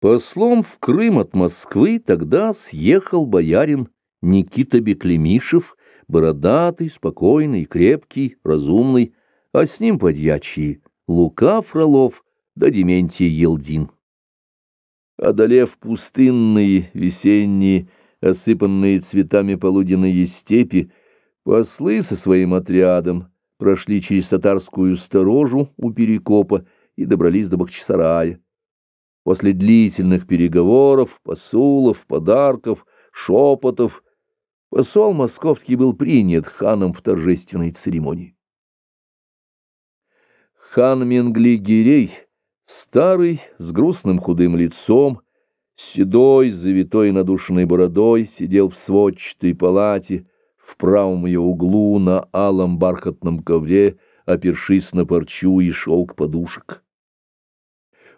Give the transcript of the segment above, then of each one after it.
Послом в Крым от Москвы тогда съехал боярин Никита Беклемишев, бородатый, спокойный, крепкий, разумный, а с ним подьячий Лука Фролов да Дементий Елдин. Одолев пустынные, весенние, осыпанные цветами полуденные степи, послы со своим отрядом прошли через татарскую сторожу у Перекопа и добрались до Бахчисарая. После длительных переговоров, посулов, подарков, шепотов, посол московский был принят ханом в торжественной церемонии. Хан Менгли-Гирей, старый, с грустным худым лицом, седой, завитой надушенной бородой, сидел в сводчатой палате, в правом ее углу на алом бархатном ковре, опершись на парчу и шелк подушек.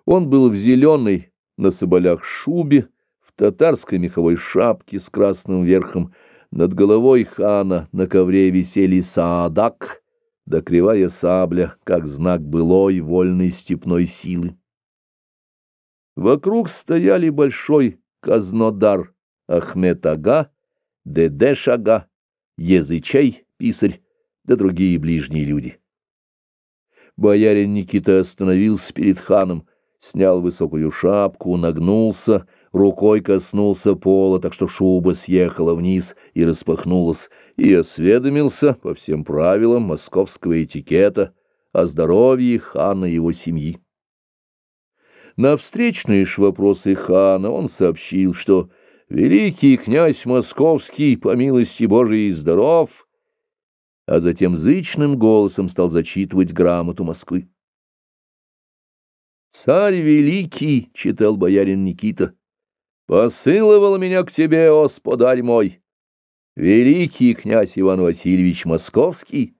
Он был в зеленой, на соболях шубе, в татарской меховой шапке с красным верхом, над головой хана на ковре висели саадак, да кривая сабля, как знак былой вольной степной силы. Вокруг стояли большой казнодар Ахмед-ага, Дедеш-ага, Язычей, писарь, да другие ближние люди. Боярин Никита остановился перед ханом, снял высокую шапку, нагнулся, рукой коснулся пола, так что шуба съехала вниз и распахнулась, и осведомился по всем правилам московского этикета о здоровье хана и его семьи. На встречные ж вопросы хана он сообщил, что «великий князь московский, по милости Божией, здоров», а затем зычным голосом стал зачитывать грамоту Москвы. «Царь великий», — читал боярин Никита, — «посылывал меня к тебе, господарь мой, великий князь Иван Васильевич Московский,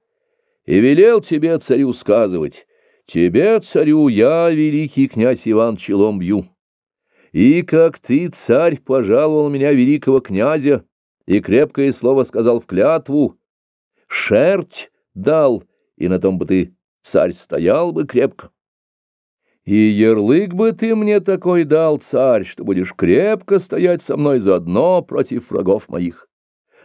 и велел тебе, царю, сказывать, тебе, царю, я, великий князь Иван, челом бью. И как ты, царь, пожаловал меня великого князя, и крепкое слово сказал в клятву, шерть дал, и на том бы ты, царь, стоял бы крепко. И ярлык бы ты мне такой дал, царь, что будешь крепко стоять со мной заодно против врагов моих.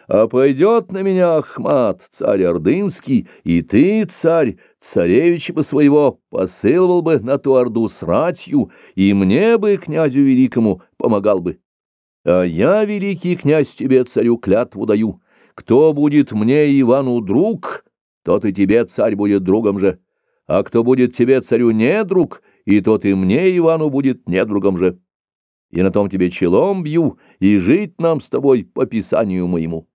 А пойдет на меня Ахмат, царь Ордынский, и ты, царь, царевича бы своего посылывал бы на ту Орду с ратью, и мне бы, князю великому, помогал бы. А я, великий князь, тебе, царю, клятву даю. Кто будет мне, Ивану, друг, тот и тебе, царь, будет другом же. А кто будет тебе, царю, не друг, и тот и мне, Ивану, будет недругом же. И на том тебе челом бью, и жить нам с тобой по писанию моему.